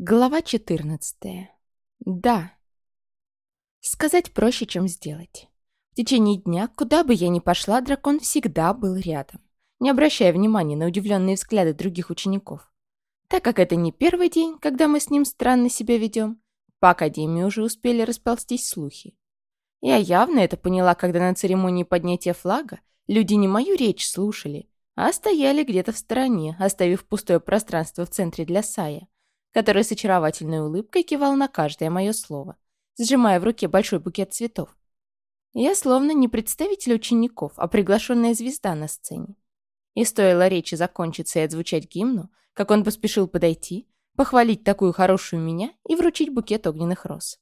Глава 14. Да. Сказать проще, чем сделать. В течение дня, куда бы я ни пошла, дракон всегда был рядом, не обращая внимания на удивленные взгляды других учеников. Так как это не первый день, когда мы с ним странно себя ведем, по Академии уже успели расползтись слухи. Я явно это поняла, когда на церемонии поднятия флага люди не мою речь слушали, а стояли где-то в стороне, оставив пустое пространство в центре для Сая который с очаровательной улыбкой кивал на каждое мое слово, сжимая в руке большой букет цветов. Я словно не представитель учеников, а приглашенная звезда на сцене. И стоило речи закончиться и отзвучать гимну, как он поспешил подойти, похвалить такую хорошую меня и вручить букет огненных роз.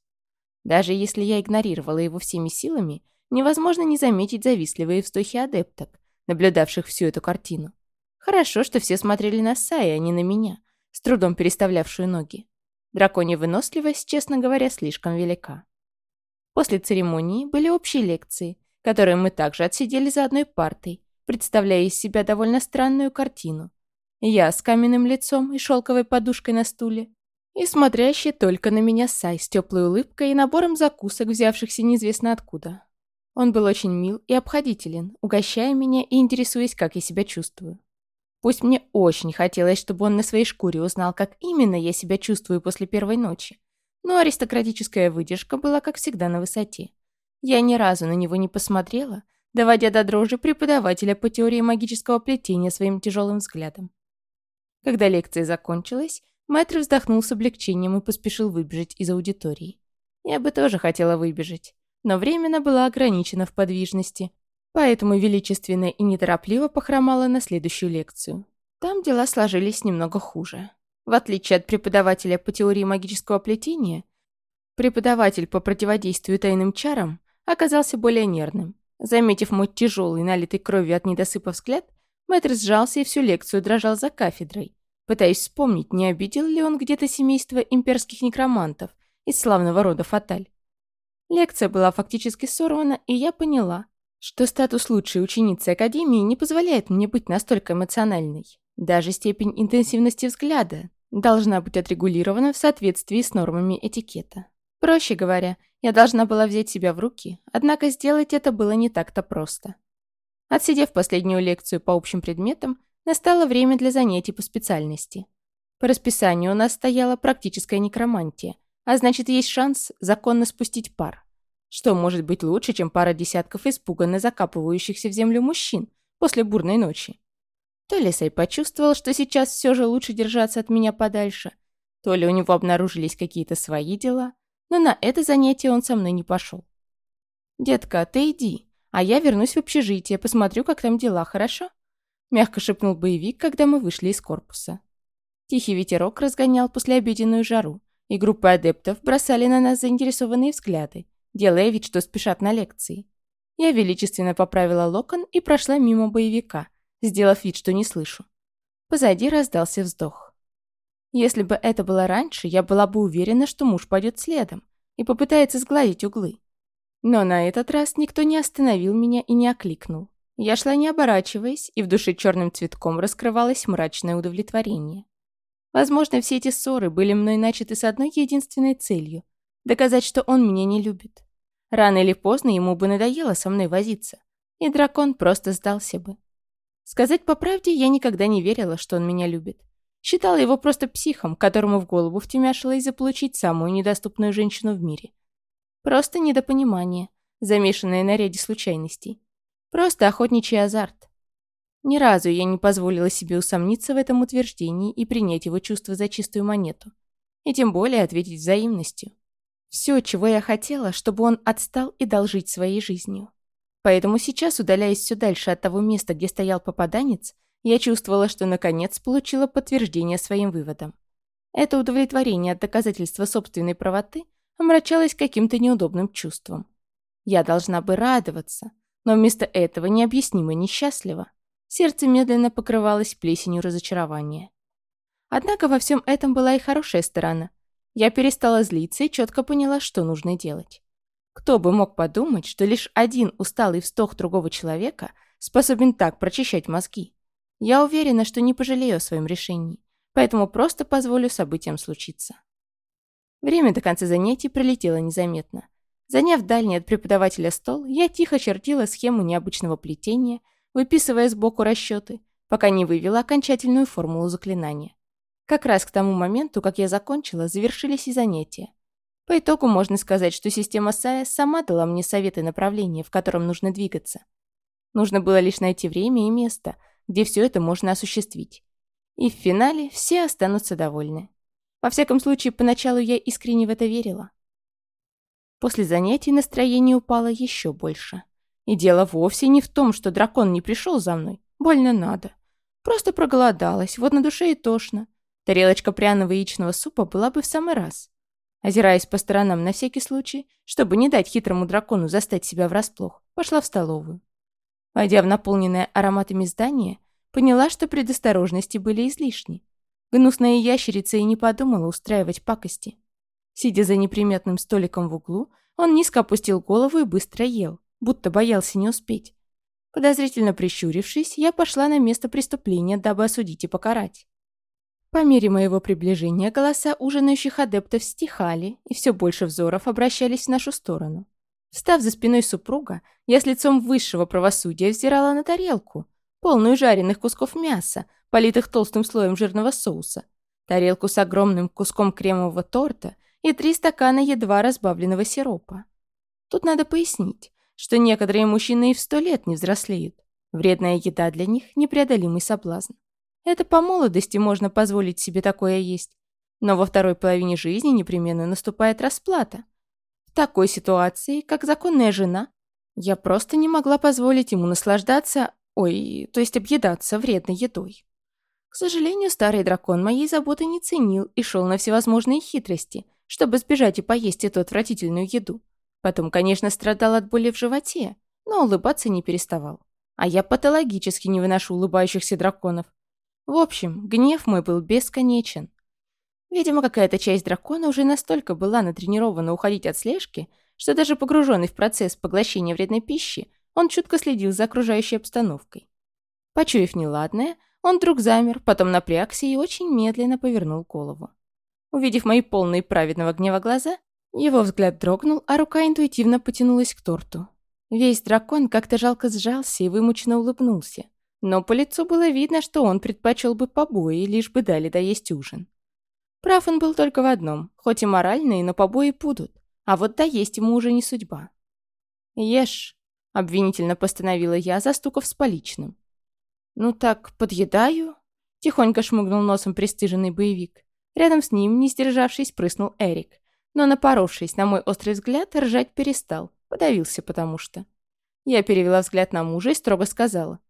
Даже если я игнорировала его всеми силами, невозможно не заметить завистливые вздохи адепток, наблюдавших всю эту картину. Хорошо, что все смотрели на Сая, а не на меня, с трудом переставлявшую ноги. Драконья выносливость, честно говоря, слишком велика. После церемонии были общие лекции, которые мы также отсидели за одной партой, представляя из себя довольно странную картину. Я с каменным лицом и шелковой подушкой на стуле, и смотрящий только на меня Сай с теплой улыбкой и набором закусок, взявшихся неизвестно откуда. Он был очень мил и обходителен, угощая меня и интересуясь, как я себя чувствую. Пусть мне очень хотелось, чтобы он на своей шкуре узнал, как именно я себя чувствую после первой ночи. Но аристократическая выдержка была, как всегда, на высоте. Я ни разу на него не посмотрела, доводя до дрожи преподавателя по теории магического плетения своим тяжелым взглядом. Когда лекция закончилась, мэтр вздохнул с облегчением и поспешил выбежать из аудитории. Я бы тоже хотела выбежать, но временно была ограничена в подвижности, поэтому величественно и неторопливо похромала на следующую лекцию. Там дела сложились немного хуже. В отличие от преподавателя по теории магического плетения, преподаватель по противодействию тайным чарам оказался более нервным. Заметив мой тяжелый, налитый кровью от недосыпа взгляд, мэтр сжался и всю лекцию дрожал за кафедрой, пытаясь вспомнить, не обидел ли он где-то семейство имперских некромантов из славного рода Фаталь. Лекция была фактически сорвана, и я поняла, что статус лучшей ученицы Академии не позволяет мне быть настолько эмоциональной. Даже степень интенсивности взгляда должна быть отрегулирована в соответствии с нормами этикета. Проще говоря, я должна была взять себя в руки, однако сделать это было не так-то просто. Отсидев последнюю лекцию по общим предметам, настало время для занятий по специальности. По расписанию у нас стояла практическая некромантия, а значит, есть шанс законно спустить пар. Что может быть лучше, чем пара десятков испуганно закапывающихся в землю мужчин после бурной ночи? То ли Сэй почувствовал, что сейчас все же лучше держаться от меня подальше, то ли у него обнаружились какие-то свои дела, но на это занятие он со мной не пошел. «Детка, ты иди, а я вернусь в общежитие, посмотрю, как там дела, хорошо?» Мягко шепнул боевик, когда мы вышли из корпуса. Тихий ветерок разгонял послеобеденную жару, и группы адептов бросали на нас заинтересованные взгляды, делая вид, что спешат на лекции. Я величественно поправила локон и прошла мимо боевика, сделав вид, что не слышу. Позади раздался вздох. Если бы это было раньше, я была бы уверена, что муж пойдет следом и попытается сгладить углы. Но на этот раз никто не остановил меня и не окликнул. Я шла не оборачиваясь, и в душе черным цветком раскрывалось мрачное удовлетворение. Возможно, все эти ссоры были мной начаты с одной единственной целью — доказать, что он меня не любит. Рано или поздно ему бы надоело со мной возиться, и дракон просто сдался бы. Сказать по правде, я никогда не верила, что он меня любит. Считала его просто психом, которому в голову втемяшилось заполучить самую недоступную женщину в мире. Просто недопонимание, замешанное на ряде случайностей. Просто охотничий азарт. Ни разу я не позволила себе усомниться в этом утверждении и принять его чувство за чистую монету. И тем более ответить взаимностью. Все, чего я хотела, чтобы он отстал и дал жить своей жизнью. Поэтому сейчас, удаляясь все дальше от того места, где стоял попаданец, я чувствовала, что наконец получила подтверждение своим выводам. Это удовлетворение от доказательства собственной правоты омрачалось каким-то неудобным чувством. Я должна бы радоваться, но вместо этого необъяснимо несчастливо. Сердце медленно покрывалось плесенью разочарования. Однако во всем этом была и хорошая сторона. Я перестала злиться и четко поняла, что нужно делать. Кто бы мог подумать, что лишь один усталый вздох другого человека способен так прочищать мозги. Я уверена, что не пожалею о своем решении, поэтому просто позволю событиям случиться. Время до конца занятий пролетело незаметно. Заняв дальний от преподавателя стол, я тихо чертила схему необычного плетения, выписывая сбоку расчеты, пока не вывела окончательную формулу заклинания. Как раз к тому моменту, как я закончила, завершились и занятия. По итогу можно сказать, что система Сая сама дала мне советы направления, в котором нужно двигаться. Нужно было лишь найти время и место, где все это можно осуществить. И в финале все останутся довольны. Во всяком случае, поначалу я искренне в это верила. После занятий настроение упало еще больше. И дело вовсе не в том, что дракон не пришел за мной. Больно надо. Просто проголодалась, вот на душе и тошно. Тарелочка пряного яичного супа была бы в самый раз. Озираясь по сторонам на всякий случай, чтобы не дать хитрому дракону застать себя врасплох, пошла в столовую. Войдя в наполненное ароматами здание, поняла, что предосторожности были излишни. Гнусная ящерица и не подумала устраивать пакости. Сидя за неприметным столиком в углу, он низко опустил голову и быстро ел, будто боялся не успеть. Подозрительно прищурившись, я пошла на место преступления, дабы осудить и покарать. По мере моего приближения голоса ужинающих адептов стихали, и все больше взоров обращались в нашу сторону. Встав за спиной супруга, я с лицом высшего правосудия взирала на тарелку, полную жареных кусков мяса, политых толстым слоем жирного соуса, тарелку с огромным куском кремового торта и три стакана едва разбавленного сиропа. Тут надо пояснить, что некоторые мужчины и в сто лет не взрослеют. Вредная еда для них – непреодолимый соблазн. Это по молодости можно позволить себе такое есть. Но во второй половине жизни непременно наступает расплата. В такой ситуации, как законная жена, я просто не могла позволить ему наслаждаться, ой, то есть объедаться вредной едой. К сожалению, старый дракон моей заботы не ценил и шел на всевозможные хитрости – чтобы сбежать и поесть эту отвратительную еду. Потом, конечно, страдал от боли в животе, но улыбаться не переставал. А я патологически не выношу улыбающихся драконов. В общем, гнев мой был бесконечен. Видимо, какая-то часть дракона уже настолько была натренирована уходить от слежки, что даже погруженный в процесс поглощения вредной пищи, он чутко следил за окружающей обстановкой. Почуяв неладное, он вдруг замер, потом напрягся и очень медленно повернул голову. Увидев мои полные праведного гнева глаза, его взгляд дрогнул, а рука интуитивно потянулась к торту. Весь дракон как-то жалко сжался и вымученно улыбнулся. Но по лицу было видно, что он предпочел бы побои, лишь бы дали доесть ужин. Прав он был только в одном, хоть и моральные, но побои будут. А вот доесть ему уже не судьба. «Ешь», — обвинительно постановила я, застукав с поличным. «Ну так, подъедаю?» — тихонько шмыгнул носом пристыженный боевик. Рядом с ним, не сдержавшись, прыснул Эрик. Но, напоровшись на мой острый взгляд, ржать перестал. Подавился потому что. Я перевела взгляд на мужа и строго сказала.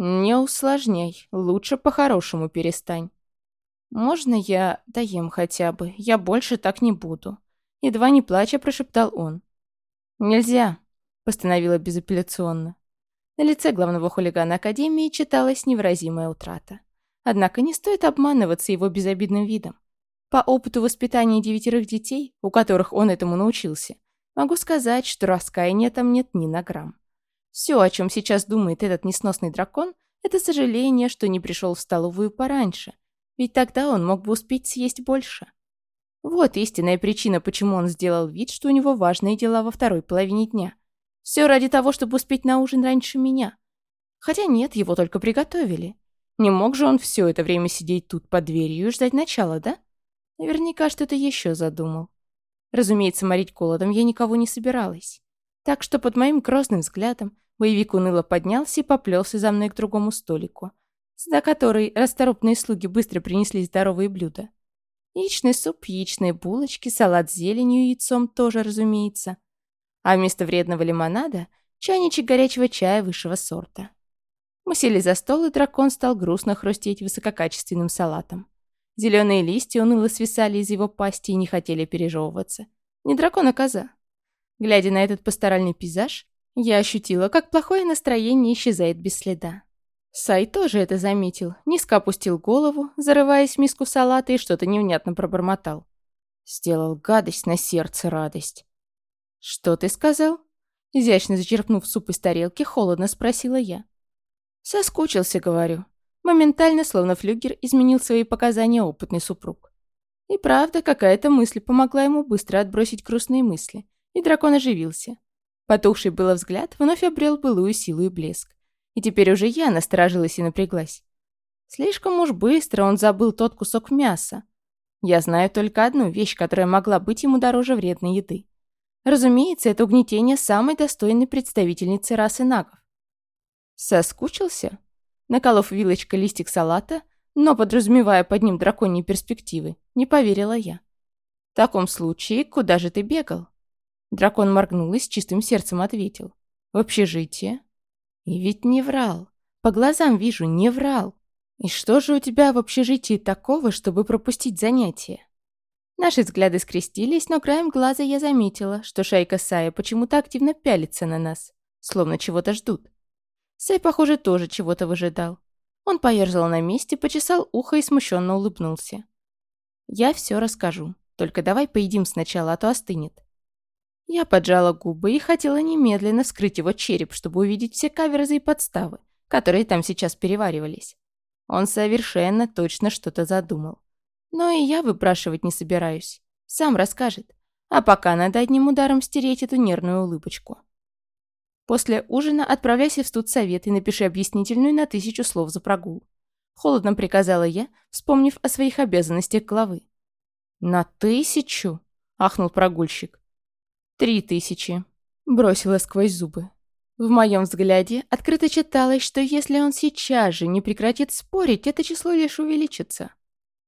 «Не усложняй. Лучше по-хорошему перестань». «Можно я доем хотя бы? Я больше так не буду». Едва не плача, прошептал он. «Нельзя», — постановила безапелляционно. На лице главного хулигана Академии читалась невыразимая утрата. Однако не стоит обманываться его безобидным видом. По опыту воспитания девятерых детей, у которых он этому научился, могу сказать, что раскаяния там нет ни на грамм. Все, о чем сейчас думает этот несносный дракон, это сожаление, что не пришел в столовую пораньше, ведь тогда он мог бы успеть съесть больше. Вот истинная причина, почему он сделал вид, что у него важные дела во второй половине дня. Все ради того, чтобы успеть на ужин раньше меня. Хотя нет, его только приготовили. Не мог же он все это время сидеть тут под дверью и ждать начала, да? Наверняка что-то еще задумал. Разумеется, морить голодом я никого не собиралась. Так что под моим грозным взглядом боевик уныло поднялся и поплелся за мной к другому столику, за который расторопные слуги быстро принесли здоровые блюда. Яичный суп, яичные булочки, салат с зеленью и яйцом тоже, разумеется. А вместо вредного лимонада – чайничек горячего чая высшего сорта. Мы сели за стол, и дракон стал грустно хрустеть высококачественным салатом. Зеленые листья уныло свисали из его пасти и не хотели пережевываться. Не дракон, а коза. Глядя на этот пасторальный пейзаж, я ощутила, как плохое настроение исчезает без следа. Сай тоже это заметил, низко опустил голову, зарываясь в миску салата и что-то невнятно пробормотал. Сделал гадость на сердце радость. «Что ты сказал?» Изящно зачерпнув суп из тарелки, холодно спросила я. «Соскучился, говорю». Моментально, словно флюгер, изменил свои показания опытный супруг. И правда, какая-то мысль помогла ему быстро отбросить грустные мысли, и дракон оживился. Потухший было взгляд вновь обрел былую силу и блеск. И теперь уже я насторожилась и напряглась. Слишком уж быстро он забыл тот кусок мяса. Я знаю только одну вещь, которая могла быть ему дороже вредной еды. Разумеется, это угнетение самой достойной представительницы расы нагов. Соскучился? Наколов вилочкой листик салата, но подразумевая под ним драконьи перспективы, не поверила я. «В таком случае, куда же ты бегал?» Дракон моргнул и с чистым сердцем ответил. «В общежитие». «И ведь не врал. По глазам вижу, не врал. И что же у тебя в общежитии такого, чтобы пропустить занятия?» Наши взгляды скрестились, но краем глаза я заметила, что шайка Сая почему-то активно пялится на нас, словно чего-то ждут. Сай, похоже, тоже чего-то выжидал. Он поерзал на месте, почесал ухо и смущенно улыбнулся. «Я все расскажу. Только давай поедим сначала, а то остынет». Я поджала губы и хотела немедленно вскрыть его череп, чтобы увидеть все каверзы и подставы, которые там сейчас переваривались. Он совершенно точно что-то задумал. Но и я выпрашивать не собираюсь. Сам расскажет. А пока надо одним ударом стереть эту нервную улыбочку. После ужина отправляйся в студсовет и напиши объяснительную на тысячу слов за прогул. Холодно приказала я, вспомнив о своих обязанностях главы. «На тысячу?» — ахнул прогульщик. «Три тысячи», — бросила сквозь зубы. В моем взгляде открыто читалось, что если он сейчас же не прекратит спорить, это число лишь увеличится.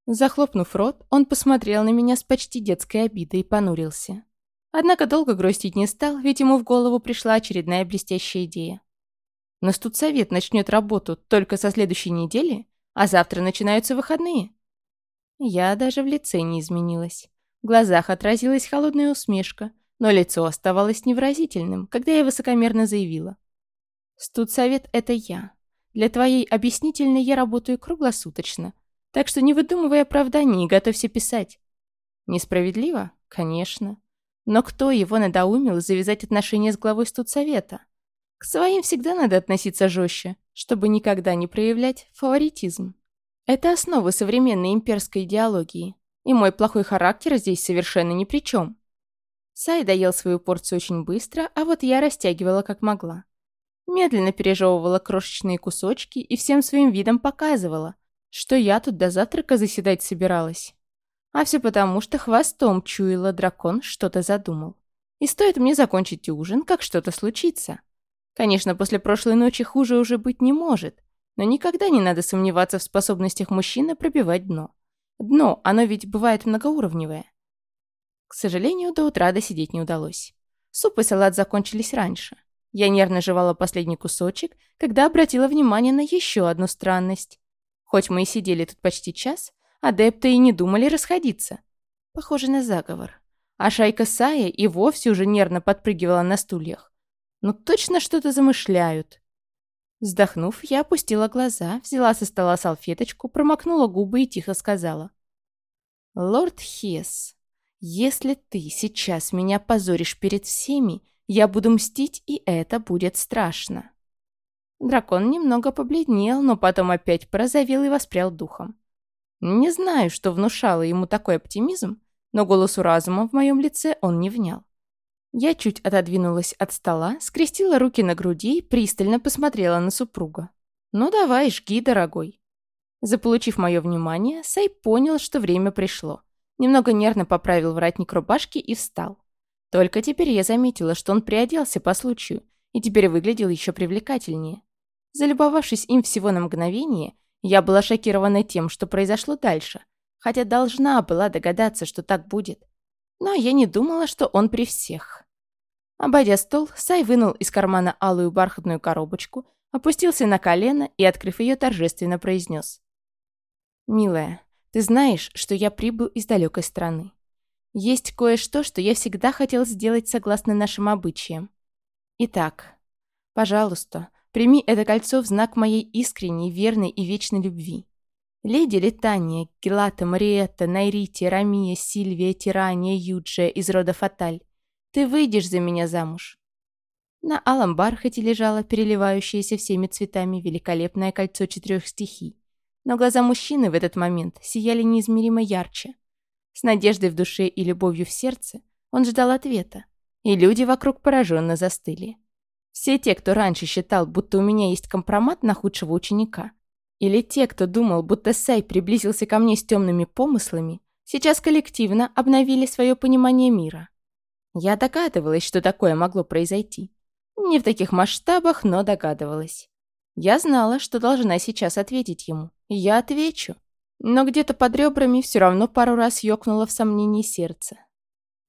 Захлопнув рот, он посмотрел на меня с почти детской обидой и понурился. Однако долго грустить не стал, ведь ему в голову пришла очередная блестящая идея. Но студсовет начнет работу только со следующей недели, а завтра начинаются выходные. Я даже в лице не изменилась. В глазах отразилась холодная усмешка, но лицо оставалось невыразительным, когда я высокомерно заявила. «Студсовет — это я. Для твоей объяснительной я работаю круглосуточно, так что не выдумывай оправданий и готовься писать». Несправедливо? Конечно. Но кто его надоумил завязать отношения с главой студсовета? К своим всегда надо относиться жестче, чтобы никогда не проявлять фаворитизм. Это основа современной имперской идеологии, и мой плохой характер здесь совершенно ни при чем. Сай доел свою порцию очень быстро, а вот я растягивала как могла. Медленно пережевывала крошечные кусочки и всем своим видом показывала, что я тут до завтрака заседать собиралась. А все потому, что хвостом чуяла дракон, что-то задумал. И стоит мне закончить ужин, как что-то случится. Конечно, после прошлой ночи хуже уже быть не может, но никогда не надо сомневаться в способностях мужчины пробивать дно. Дно, оно ведь бывает многоуровневое. К сожалению, до утра досидеть не удалось. Суп и салат закончились раньше. Я нервно жевала последний кусочек, когда обратила внимание на еще одну странность. Хоть мы и сидели тут почти час, адепты и не думали расходиться. Похоже на заговор. А шайка Сая и вовсе уже нервно подпрыгивала на стульях. Ну точно что-то замышляют. Вздохнув, я опустила глаза, взяла со стола салфеточку, промокнула губы и тихо сказала. «Лорд Хес, если ты сейчас меня позоришь перед всеми, я буду мстить, и это будет страшно». Дракон немного побледнел, но потом опять порозовел и воспрял духом. Не знаю, что внушало ему такой оптимизм, но голосу разума в моем лице он не внял. Я чуть отодвинулась от стола, скрестила руки на груди и пристально посмотрела на супруга. «Ну давай, жги, дорогой». Заполучив мое внимание, Сай понял, что время пришло. Немного нервно поправил воротник рубашки и встал. Только теперь я заметила, что он приоделся по случаю и теперь выглядел еще привлекательнее. Залюбовавшись им всего на мгновение, я была шокирована тем, что произошло дальше, хотя должна была догадаться, что так будет. Но я не думала, что он при всех. Обойдя стол, Сай вынул из кармана алую бархатную коробочку, опустился на колено и, открыв ее, торжественно произнес. «Милая, ты знаешь, что я прибыл из далекой страны. Есть кое-что, что я всегда хотел сделать согласно нашим обычаям. Итак, пожалуйста, Прими это кольцо в знак моей искренней, верной и вечной любви. Леди Летания, Гелата, Мариетта, Найрити, Рамия, Сильвия, Тирания, Юджия из рода Фаталь, ты выйдешь за меня замуж. На алом бархате лежало переливающееся всеми цветами великолепное кольцо четырех стихий. Но глаза мужчины в этот момент сияли неизмеримо ярче. С надеждой в душе и любовью в сердце он ждал ответа, и люди вокруг пораженно застыли. Все те, кто раньше считал, будто у меня есть компромат на худшего ученика, или те, кто думал, будто Сай приблизился ко мне с темными помыслами, сейчас коллективно обновили свое понимание мира. Я догадывалась, что такое могло произойти. Не в таких масштабах, но догадывалась. Я знала, что должна сейчас ответить ему. Я отвечу. Но где-то под ребрами все равно пару раз ёкнуло в сомнении сердце.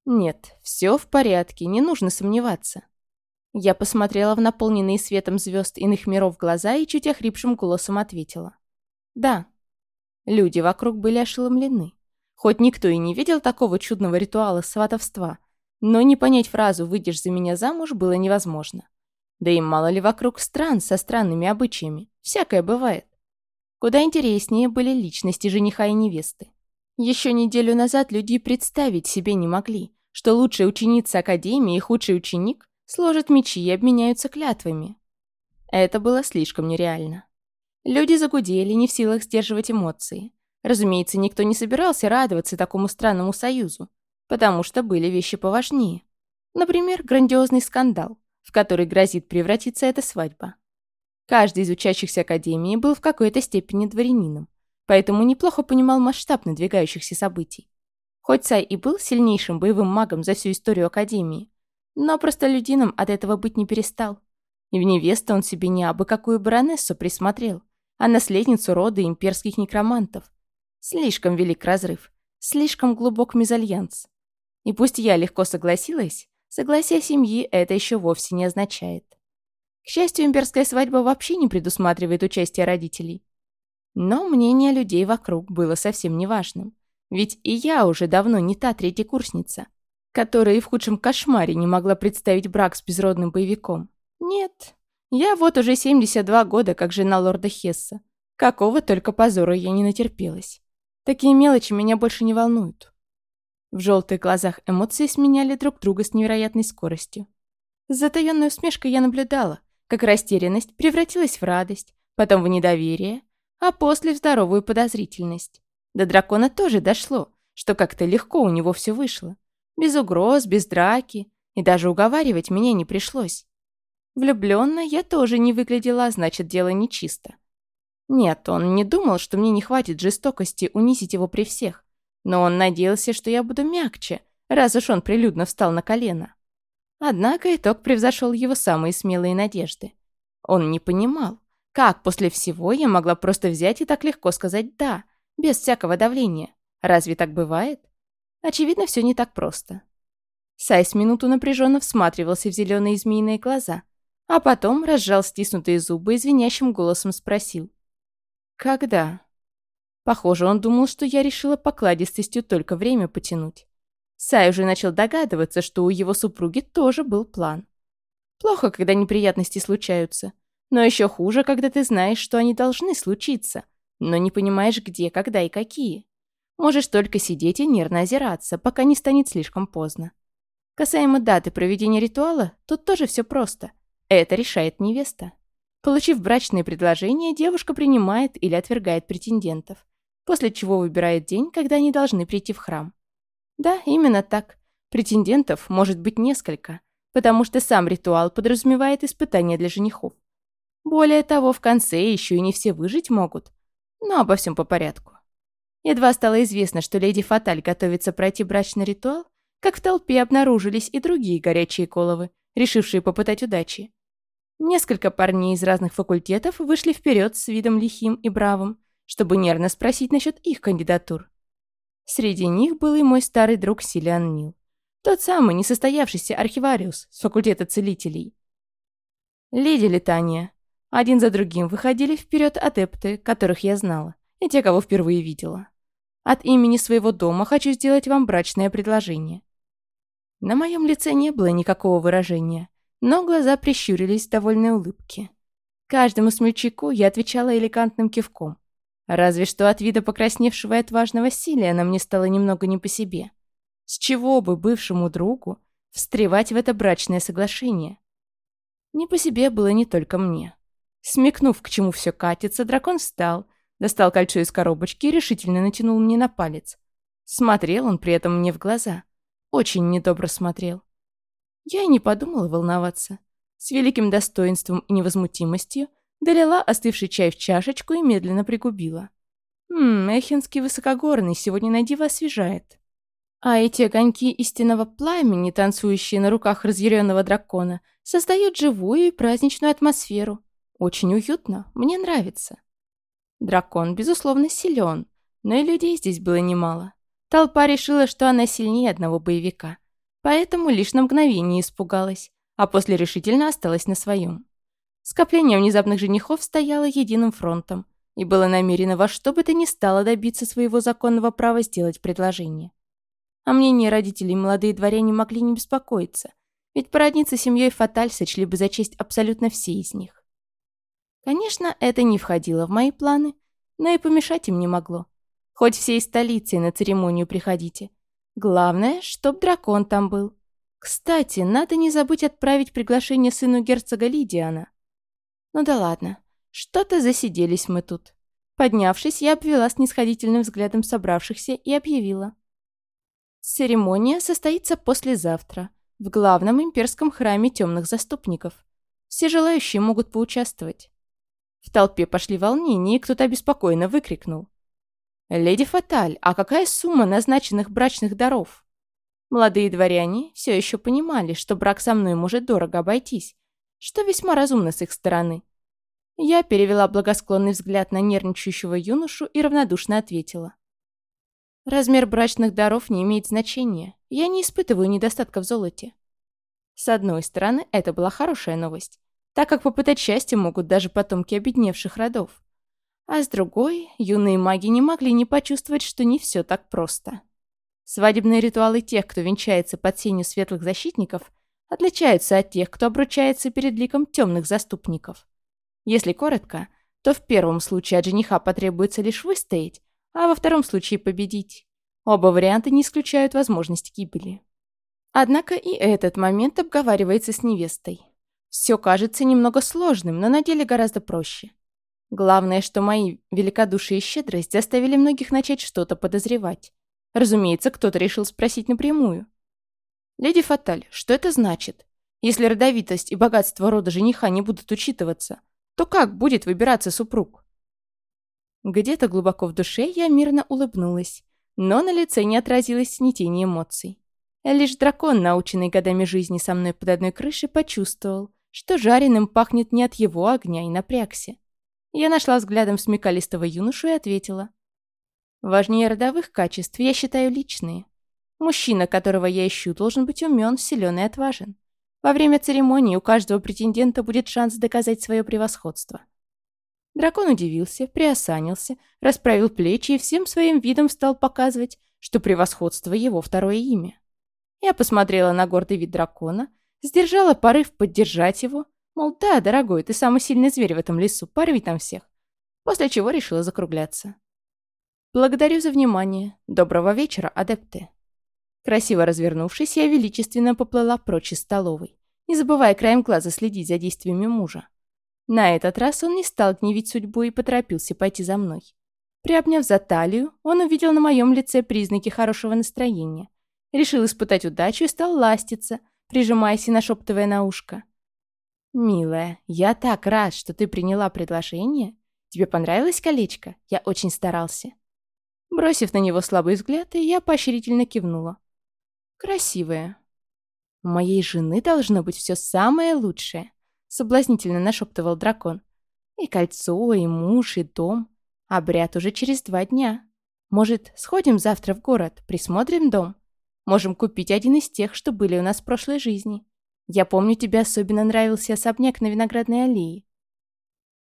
Нет, все в порядке, не нужно сомневаться. Я посмотрела в наполненные светом звезд иных миров глаза и чуть охрипшим голосом ответила. «Да». Люди вокруг были ошеломлены. Хоть никто и не видел такого чудного ритуала сватовства, но не понять фразу «выйдешь за меня замуж» было невозможно. Да и мало ли вокруг стран со странными обычаями. Всякое бывает. Куда интереснее были личности жениха и невесты. Еще неделю назад люди представить себе не могли, что лучшая ученица Академии и худший ученик сложат мечи и обменяются клятвами. Это было слишком нереально. Люди загудели, не в силах сдерживать эмоции. Разумеется, никто не собирался радоваться такому странному союзу, потому что были вещи поважнее. Например, грандиозный скандал, в который грозит превратиться эта свадьба. Каждый из учащихся Академии был в какой-то степени дворянином, поэтому неплохо понимал масштаб надвигающихся событий. Хоть Сай и был сильнейшим боевым магом за всю историю Академии, но простолюдином от этого быть не перестал. И в невесту он себе не абы какую баронессу присмотрел, а наследницу рода имперских некромантов. Слишком велик разрыв, слишком глубок мезальянс. И пусть я легко согласилась, согласие семьи это еще вовсе не означает. К счастью, имперская свадьба вообще не предусматривает участие родителей. Но мнение людей вокруг было совсем неважным. Ведь и я уже давно не та третьекурсница, которая и в худшем кошмаре не могла представить брак с безродным боевиком. Нет, я вот уже 72 года как жена лорда Хесса. Какого только позора я не натерпелась. Такие мелочи меня больше не волнуют. В желтых глазах эмоции сменяли друг друга с невероятной скоростью. С затаённой усмешкой я наблюдала, как растерянность превратилась в радость, потом в недоверие, а после в здоровую подозрительность. До дракона тоже дошло, что как-то легко у него все вышло. Без угроз, без драки. И даже уговаривать меня не пришлось. Влюблённо я тоже не выглядела, а значит, дело нечисто. Нет, он не думал, что мне не хватит жестокости унизить его при всех. Но он надеялся, что я буду мягче, раз уж он прилюдно встал на колено. Однако итог превзошел его самые смелые надежды. Он не понимал, как после всего я могла просто взять и так легко сказать «да», без всякого давления. Разве так бывает? Очевидно, все не так просто. Сайс минуту напряженно всматривался в зеленые змеиные глаза, а потом разжал стиснутые зубы и звенящим голосом спросил. «Когда?» Похоже, он думал, что я решила покладистостью только время потянуть. Сай уже начал догадываться, что у его супруги тоже был план. Плохо, когда неприятности случаются. Но еще хуже, когда ты знаешь, что они должны случиться, но не понимаешь, где, когда и какие. Можешь только сидеть и нервно озираться, пока не станет слишком поздно. Касаемо даты проведения ритуала, тут тоже все просто. Это решает невеста. Получив брачные предложения, девушка принимает или отвергает претендентов, после чего выбирает день, когда они должны прийти в храм. Да, именно так. Претендентов может быть несколько, потому что сам ритуал подразумевает испытания для женихов. Более того, в конце еще и не все выжить могут. Но обо всем по порядку. Едва стало известно, что леди Фаталь готовится пройти брачный ритуал, как в толпе обнаружились и другие горячие головы, решившие попытать удачи. Несколько парней из разных факультетов вышли вперед с видом лихим и бравым, чтобы нервно спросить насчет их кандидатур. Среди них был и мой старый друг Силиан Нил. Тот самый несостоявшийся архивариус с факультета целителей. Леди Летания. Один за другим выходили вперед адепты, которых я знала, и те, кого впервые видела. От имени своего дома хочу сделать вам брачное предложение». На моем лице не было никакого выражения, но глаза прищурились в довольной улыбке. Каждому смельчаку я отвечала элегантным кивком. Разве что от вида покрасневшего и отважного Силиана мне стало немного не по себе. С чего бы бывшему другу встревать в это брачное соглашение? Не по себе было не только мне. Смекнув, к чему все катится, дракон встал, Достал кольцо из коробочки и решительно натянул мне на палец. Смотрел он при этом мне в глаза. Очень недобро смотрел. Я и не подумала волноваться. С великим достоинством и невозмутимостью долила остывший чай в чашечку и медленно пригубила. Ммм, Эхинский высокогорный сегодня на диво освежает. А эти огоньки истинного пламени, танцующие на руках разъяренного дракона, создают живую и праздничную атмосферу. Очень уютно, мне нравится. Дракон, безусловно, силен, но и людей здесь было немало. Толпа решила, что она сильнее одного боевика. Поэтому лишь на мгновение испугалась, а после решительно осталась на своем. Скопление внезапных женихов стояло единым фронтом и было намерено во что бы то ни стало добиться своего законного права сделать предложение. О мнении родителей молодые дворяне могли не беспокоиться, ведь породниться семьей Фаталь сочли бы за честь абсолютно все из них. Конечно, это не входило в мои планы, но и помешать им не могло. Хоть всей столицей на церемонию приходите. Главное, чтоб дракон там был. Кстати, надо не забыть отправить приглашение сыну герцога Лидиана. Ну да ладно, что-то засиделись мы тут. Поднявшись, я обвела снисходительным взглядом собравшихся и объявила. Церемония состоится послезавтра в главном имперском храме темных заступников. Все желающие могут поучаствовать. В толпе пошли волнения, и кто-то обеспокоенно выкрикнул. «Леди Фаталь, а какая сумма назначенных брачных даров?» Молодые дворяне все еще понимали, что брак со мной может дорого обойтись, что весьма разумно с их стороны. Я перевела благосклонный взгляд на нервничающего юношу и равнодушно ответила. «Размер брачных даров не имеет значения. Я не испытываю недостатка в золоте». С одной стороны, это была хорошая новость, так как попытать счастье могут даже потомки обедневших родов. А с другой, юные маги не могли не почувствовать, что не все так просто. Свадебные ритуалы тех, кто венчается под сенью светлых защитников, отличаются от тех, кто обручается перед ликом темных заступников. Если коротко, то в первом случае от жениха потребуется лишь выстоять, а во втором случае победить. Оба варианта не исключают возможность гибели. Однако и этот момент обговаривается с невестой. Все кажется немного сложным, но на деле гораздо проще. Главное, что мои великодушие и щедрость заставили многих начать что-то подозревать. Разумеется, кто-то решил спросить напрямую. «Леди Фаталь, что это значит? Если родовитость и богатство рода жениха не будут учитываться, то как будет выбираться супруг?» Где-то глубоко в душе я мирно улыбнулась, но на лице не отразилось ни тени эмоций. Лишь дракон, наученный годами жизни со мной под одной крышей, почувствовал, что жареным пахнет не от его огня и напрягся. Я нашла взглядом смекалистого юношу и ответила. Важнее родовых качеств я считаю личные. Мужчина, которого я ищу, должен быть умен, силен и отважен. Во время церемонии у каждого претендента будет шанс доказать свое превосходство. Дракон удивился, приосанился, расправил плечи и всем своим видом стал показывать, что превосходство его второе имя. Я посмотрела на гордый вид дракона, сдержала порыв поддержать его, Мол, да, дорогой, ты самый сильный зверь в этом лесу, порви там всех. После чего решила закругляться. Благодарю за внимание. Доброго вечера, адепты. Красиво развернувшись, я величественно поплыла прочь из столовой, не забывая краем глаза следить за действиями мужа. На этот раз он не стал гневить судьбу и поторопился пойти за мной. Приобняв за талию, он увидел на моем лице признаки хорошего настроения. Решил испытать удачу и стал ластиться, прижимаясь и нашептывая на ушко. «Милая, я так рад, что ты приняла приглашение. Тебе понравилось колечко? Я очень старался». Бросив на него слабый взгляд, я поощрительно кивнула. «Красивая». «У моей жены должно быть все самое лучшее», — соблазнительно нашептывал дракон. «И кольцо, и муж, и дом. Обряд уже через два дня. Может, сходим завтра в город, присмотрим дом? Можем купить один из тех, что были у нас в прошлой жизни. Я помню, тебе особенно нравился особняк на Виноградной аллее.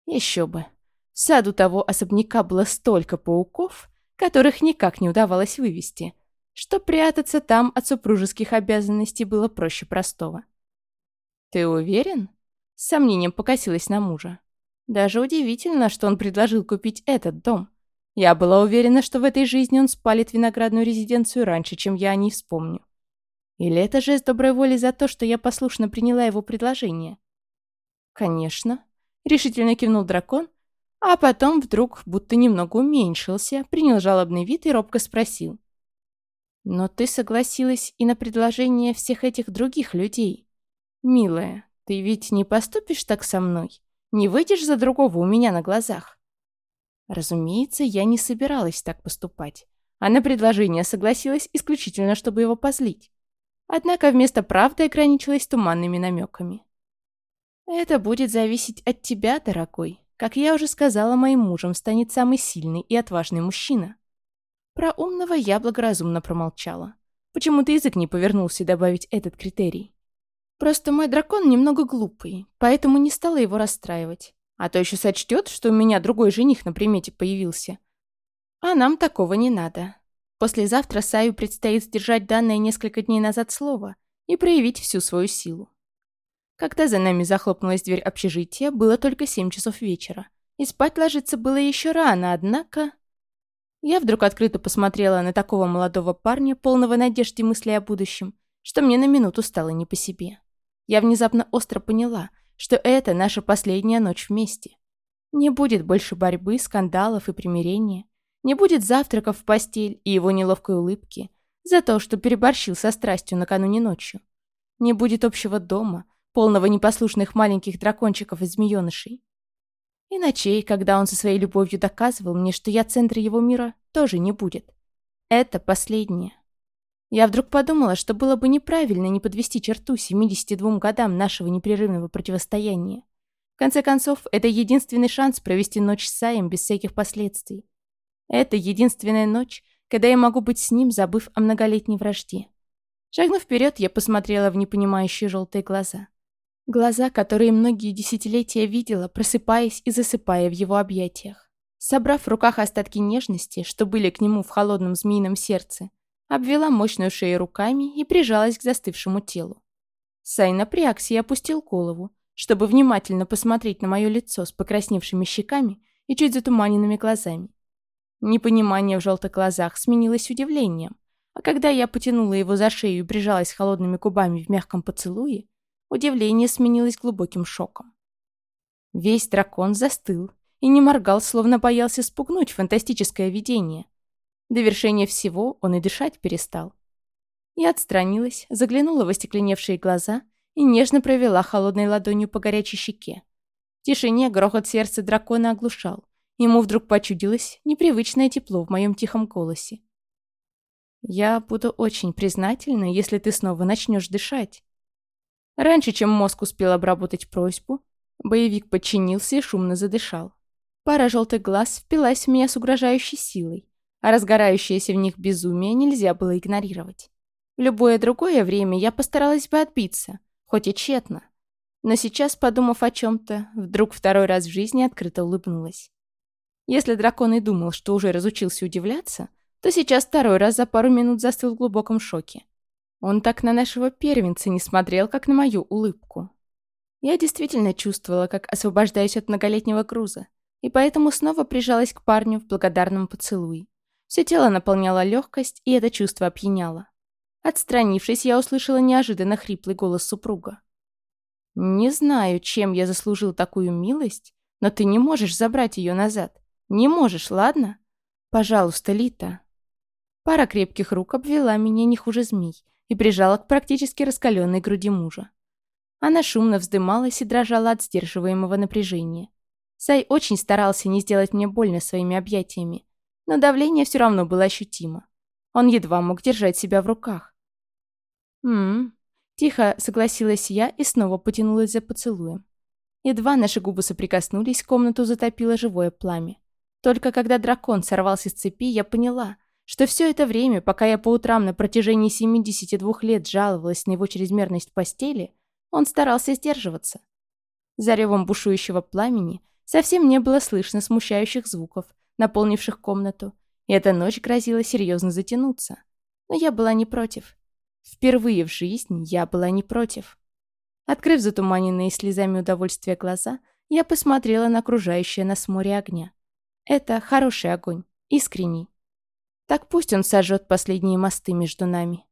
Еще бы. В саду того особняка было столько пауков, которых никак не удавалось вывести, что прятаться там от супружеских обязанностей было проще простого. «Ты уверен?» С сомнением покосилась на мужа. Даже удивительно, что он предложил купить этот дом. Я была уверена, что в этой жизни он спалит виноградную резиденцию раньше, чем я о ней вспомню. Или это жест доброй воли за то, что я послушно приняла его предложение? Конечно. Решительно кивнул дракон, а потом вдруг, будто немного уменьшился, принял жалобный вид и робко спросил. Но ты согласилась и на предложение всех этих других людей. Милая, ты ведь не поступишь так со мной? Не выйдешь за другого у меня на глазах? Разумеется, я не собиралась так поступать. А на предложение согласилась исключительно, чтобы его позлить. Однако вместо правды ограничилась туманными намеками. «Это будет зависеть от тебя, дорогой. Как я уже сказала, моим мужем станет самый сильный и отважный мужчина». Про умного я благоразумно промолчала. Почему-то язык не повернулся добавить этот критерий. Просто мой дракон немного глупый, поэтому не стала его расстраивать. А то еще сочтет, что у меня другой жених на примете появился. А нам такого не надо. Послезавтра Саю предстоит сдержать данное несколько дней назад слово и проявить всю свою силу. Когда за нами захлопнулась дверь общежития, было только семь часов вечера. И спать ложиться было еще рано, однако... Я вдруг открыто посмотрела на такого молодого парня, полного надежд и мыслей о будущем, что мне на минуту стало не по себе. Я внезапно остро поняла, что это наша последняя ночь вместе. Не будет больше борьбы, скандалов и примирения. Не будет завтраков в постель и его неловкой улыбки за то, что переборщил со страстью накануне ночью. Не будет общего дома, полного непослушных маленьких дракончиков и змеенышей. И ночей, когда он со своей любовью доказывал мне, что я центр его мира, тоже не будет. Это последнее. Я вдруг подумала, что было бы неправильно не подвести черту 72 годам нашего непрерывного противостояния. В конце концов, это единственный шанс провести ночь с Саем без всяких последствий. Это единственная ночь, когда я могу быть с ним, забыв о многолетней вражде. Шагнув вперед, я посмотрела в непонимающие желтые глаза. Глаза, которые многие десятилетия видела, просыпаясь и засыпая в его объятиях. Собрав в руках остатки нежности, что были к нему в холодном змеином сердце, обвела мощную шею руками и прижалась к застывшему телу. Сай напрягся и опустил голову, чтобы внимательно посмотреть на мое лицо с покрасневшими щеками и чуть затуманенными глазами. Непонимание в желтых глазах сменилось удивлением, а когда я потянула его за шею и прижалась холодными губами в мягком поцелуе, удивление сменилось глубоким шоком. Весь дракон застыл и не моргал, словно боялся спугнуть фантастическое видение, до вершения всего он и дышать перестал. Я отстранилась, заглянула в остекленевшие глаза и нежно провела холодной ладонью по горячей щеке. В тишине грохот сердца дракона оглушал. Ему вдруг почудилось непривычное тепло в моем тихом голосе. «Я буду очень признательна, если ты снова начнешь дышать». Раньше, чем мозг успел обработать просьбу, боевик подчинился и шумно задышал. Пара желтых глаз впилась в меня с угрожающей силой а разгорающееся в них безумие нельзя было игнорировать. В любое другое время я постаралась бы отбиться, хоть и тщетно. Но сейчас, подумав о чем-то, вдруг второй раз в жизни открыто улыбнулась. Если дракон и думал, что уже разучился удивляться, то сейчас второй раз за пару минут застыл в глубоком шоке. Он так на нашего первенца не смотрел, как на мою улыбку. Я действительно чувствовала, как освобождаюсь от многолетнего груза, и поэтому снова прижалась к парню в благодарном поцелуе. Все тело наполняло легкость, и это чувство опьяняло. Отстранившись, я услышала неожиданно хриплый голос супруга. «Не знаю, чем я заслужил такую милость, но ты не можешь забрать ее назад. Не можешь, ладно? Пожалуйста, Лита». Пара крепких рук обвела меня не хуже змей и прижала к практически раскаленной груди мужа. Она шумно вздымалась и дрожала от сдерживаемого напряжения. Сай очень старался не сделать мне больно своими объятиями, но давление все равно было ощутимо. Он едва мог держать себя в руках. «М-м-м», тихо согласилась я и снова потянулась за поцелуем. Едва наши губы соприкоснулись, комнату затопило живое пламя. Только когда дракон сорвался с цепи, я поняла, что все это время, пока я по утрам на протяжении 72 лет жаловалась на его чрезмерность постели, он старался сдерживаться. За ревом бушующего пламени совсем не было слышно смущающих звуков, наполнивших комнату, и эта ночь грозила серьезно затянуться. Но я была не против. Впервые в жизни я была не против. Открыв затуманенные слезами удовольствия глаза, я посмотрела на окружающее нас море огня. Это хороший огонь, искренний. Так пусть он сожжет последние мосты между нами.